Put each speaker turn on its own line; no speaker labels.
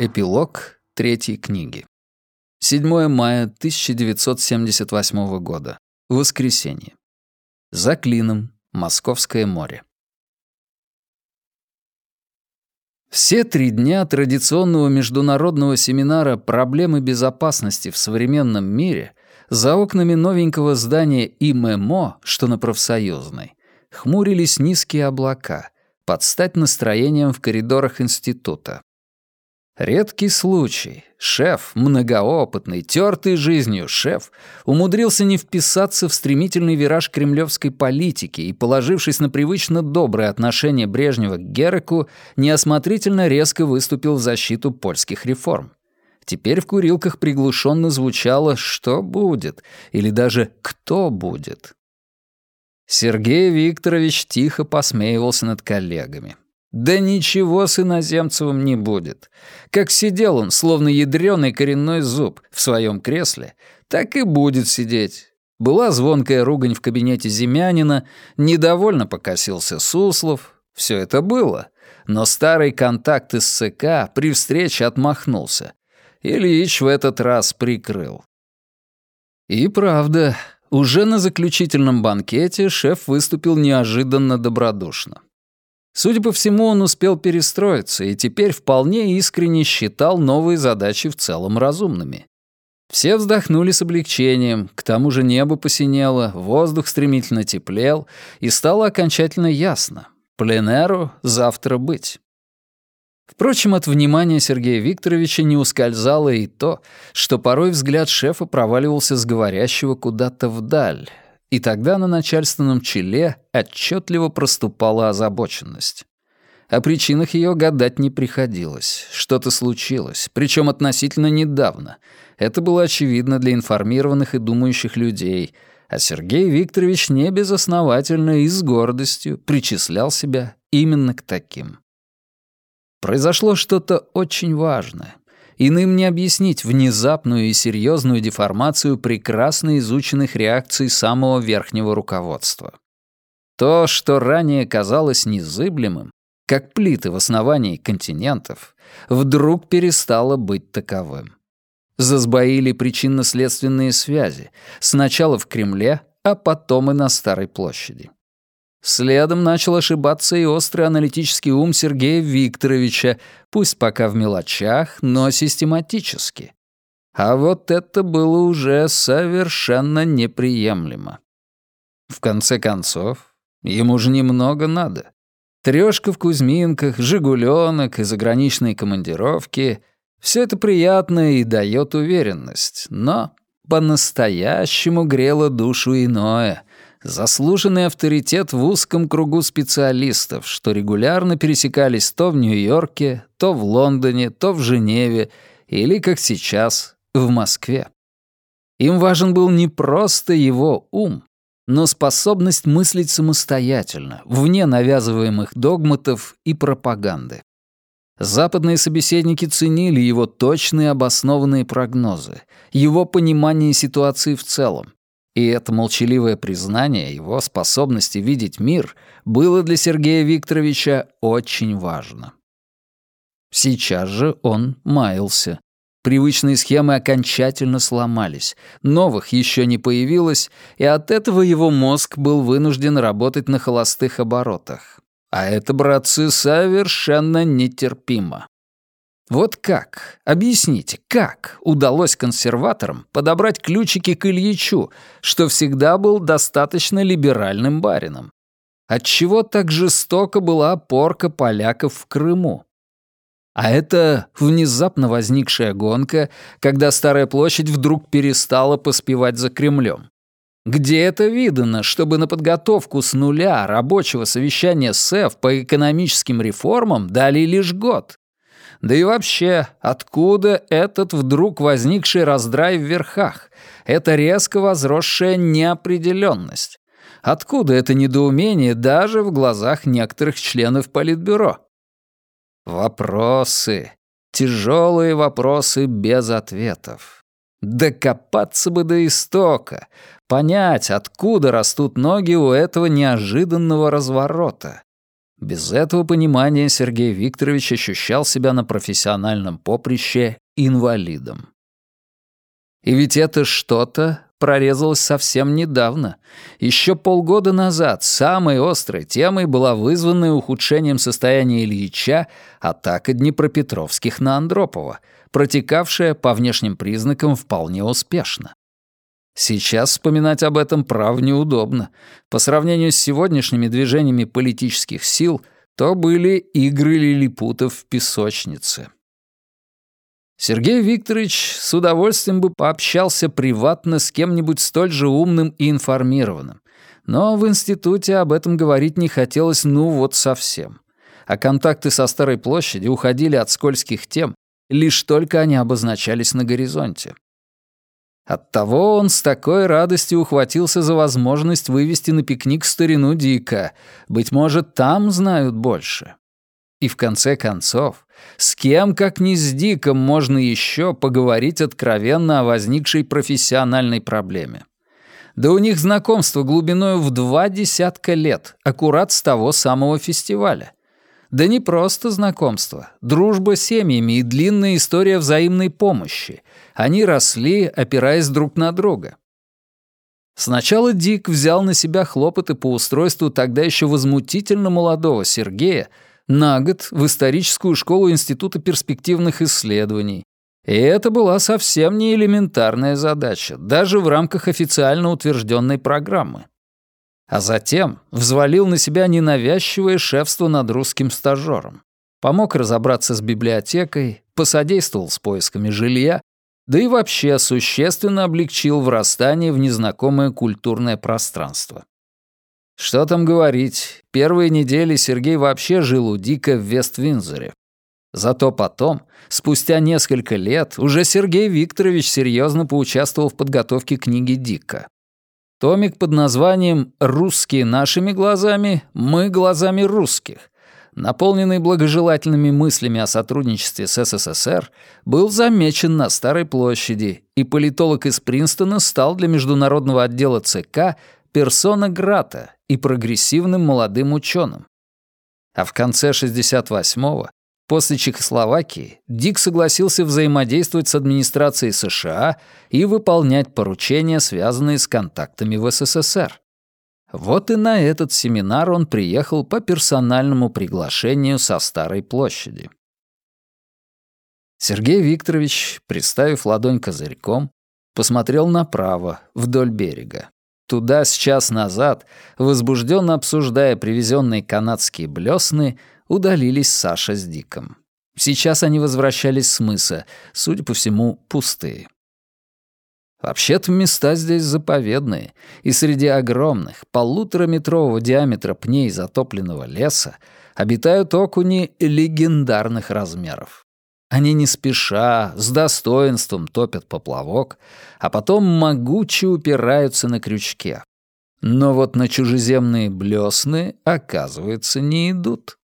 Эпилог третьей книги. 7 мая 1978 года. Воскресенье. За клином. Московское море. Все три дня традиционного международного семинара «Проблемы безопасности в современном мире» за окнами новенького здания ИММО, что на профсоюзной, хмурились низкие облака, под стать настроением в коридорах института. Редкий случай. Шеф, многоопытный, тертый жизнью шеф, умудрился не вписаться в стремительный вираж кремлевской политики и, положившись на привычно доброе отношение Брежнева к Гереку, неосмотрительно резко выступил в защиту польских реформ. Теперь в курилках приглушенно звучало «что будет» или даже «кто будет». Сергей Викторович тихо посмеивался над коллегами. Да ничего с иноземцевым не будет. Как сидел он, словно ядреный коренной зуб, в своем кресле, так и будет сидеть. Была звонкая ругань в кабинете Земянина, недовольно покосился Суслов. Все это было. Но старый контакт из СК при встрече отмахнулся. Ильич в этот раз прикрыл. И правда, уже на заключительном банкете шеф выступил неожиданно добродушно. Судя по всему, он успел перестроиться и теперь вполне искренне считал новые задачи в целом разумными. Все вздохнули с облегчением, к тому же небо посинело, воздух стремительно теплел, и стало окончательно ясно — пленеру завтра быть. Впрочем, от внимания Сергея Викторовича не ускользало и то, что порой взгляд шефа проваливался с говорящего куда-то вдаль, и тогда на начальственном челе отчетливо проступала озабоченность. О причинах ее гадать не приходилось. Что-то случилось, причем относительно недавно. Это было очевидно для информированных и думающих людей, а Сергей Викторович небезосновательно и с гордостью причислял себя именно к таким. Произошло что-то очень важное, Иным не объяснить внезапную и серьезную деформацию прекрасно изученных реакций самого верхнего руководства. То, что ранее казалось незыблемым, как плиты в основании континентов, вдруг перестало быть таковым. Засбоили причинно-следственные связи, сначала в Кремле, а потом и на Старой площади. Следом начал ошибаться и острый аналитический ум Сергея Викторовича, пусть пока в мелочах, но систематически. А вот это было уже совершенно неприемлемо. В конце концов, ему же немного надо. Трёшка в Кузьминках, Жигулёнок и заграничные командировки — все это приятно и дает уверенность, но по-настоящему грело душу иное — заслуженный авторитет в узком кругу специалистов, что регулярно пересекались то в Нью-Йорке, то в Лондоне, то в Женеве или, как сейчас, в Москве. Им важен был не просто его ум, но способность мыслить самостоятельно, вне навязываемых догматов и пропаганды. Западные собеседники ценили его точные обоснованные прогнозы, его понимание ситуации в целом, и это молчаливое признание его способности видеть мир было для Сергея Викторовича очень важно. Сейчас же он маялся. Привычные схемы окончательно сломались, новых еще не появилось, и от этого его мозг был вынужден работать на холостых оборотах. А это, братцы, совершенно нетерпимо. Вот как, объясните, как удалось консерваторам подобрать ключики к Ильичу, что всегда был достаточно либеральным барином? Отчего так жестоко была порка поляков в Крыму? А это внезапно возникшая гонка, когда Старая площадь вдруг перестала поспевать за Кремлем. Где это видано, чтобы на подготовку с нуля рабочего совещания СЭФ по экономическим реформам дали лишь год? Да и вообще, откуда этот вдруг возникший раздрай в верхах? Это резко возросшая неопределенность. Откуда это недоумение даже в глазах некоторых членов Политбюро? Вопросы. Тяжелые вопросы без ответов. Докопаться бы до истока, понять, откуда растут ноги у этого неожиданного разворота. Без этого понимания Сергей Викторович ощущал себя на профессиональном поприще инвалидом. И ведь это что-то прорезалось совсем недавно. Еще полгода назад самой острой темой была вызванная ухудшением состояния Ильича атака Днепропетровских на Андропова, протекавшая по внешним признакам вполне успешно. Сейчас вспоминать об этом, прав, неудобно. По сравнению с сегодняшними движениями политических сил, то были игры лилипутов в песочнице. Сергей Викторович с удовольствием бы пообщался приватно с кем-нибудь столь же умным и информированным. Но в институте об этом говорить не хотелось ну вот совсем. А контакты со Старой площади уходили от скользких тем, лишь только они обозначались на горизонте. Оттого он с такой радостью ухватился за возможность вывести на пикник старину Дика. Быть может, там знают больше. И в конце концов, с кем, как не с Диком, можно еще поговорить откровенно о возникшей профессиональной проблеме? Да у них знакомство глубиною в два десятка лет, аккурат с того самого фестиваля. Да не просто знакомство, дружба с семьями и длинная история взаимной помощи. Они росли, опираясь друг на друга. Сначала Дик взял на себя хлопоты по устройству тогда еще возмутительно молодого Сергея на год в историческую школу Института перспективных исследований. И это была совсем не элементарная задача, даже в рамках официально утвержденной программы а затем взвалил на себя ненавязчивое шефство над русским стажером. Помог разобраться с библиотекой, посодействовал с поисками жилья, да и вообще существенно облегчил врастание в незнакомое культурное пространство. Что там говорить, первые недели Сергей вообще жил у Дика в Вест-Винзоре. Зато потом, спустя несколько лет, уже Сергей Викторович серьезно поучаствовал в подготовке книги Дика. Томик под названием «Русские нашими глазами, мы глазами русских», наполненный благожелательными мыслями о сотрудничестве с СССР, был замечен на Старой площади, и политолог из Принстона стал для международного отдела ЦК персона грата и прогрессивным молодым ученым. А в конце 68-го После Чехословакии Дик согласился взаимодействовать с администрацией США и выполнять поручения, связанные с контактами в СССР. Вот и на этот семинар он приехал по персональному приглашению со Старой площади. Сергей Викторович, приставив ладонь козырьком, посмотрел направо, вдоль берега. Туда с час назад, возбужденно обсуждая привезенные канадские блесны, удалились Саша с Диком. Сейчас они возвращались с мыса, судя по всему, пустые. Вообще-то места здесь заповедные, и среди огромных, полутораметрового диаметра пней затопленного леса обитают окуни легендарных размеров. Они не спеша, с достоинством топят поплавок, а потом могуче упираются на крючке. Но вот на чужеземные блесны, оказывается, не идут.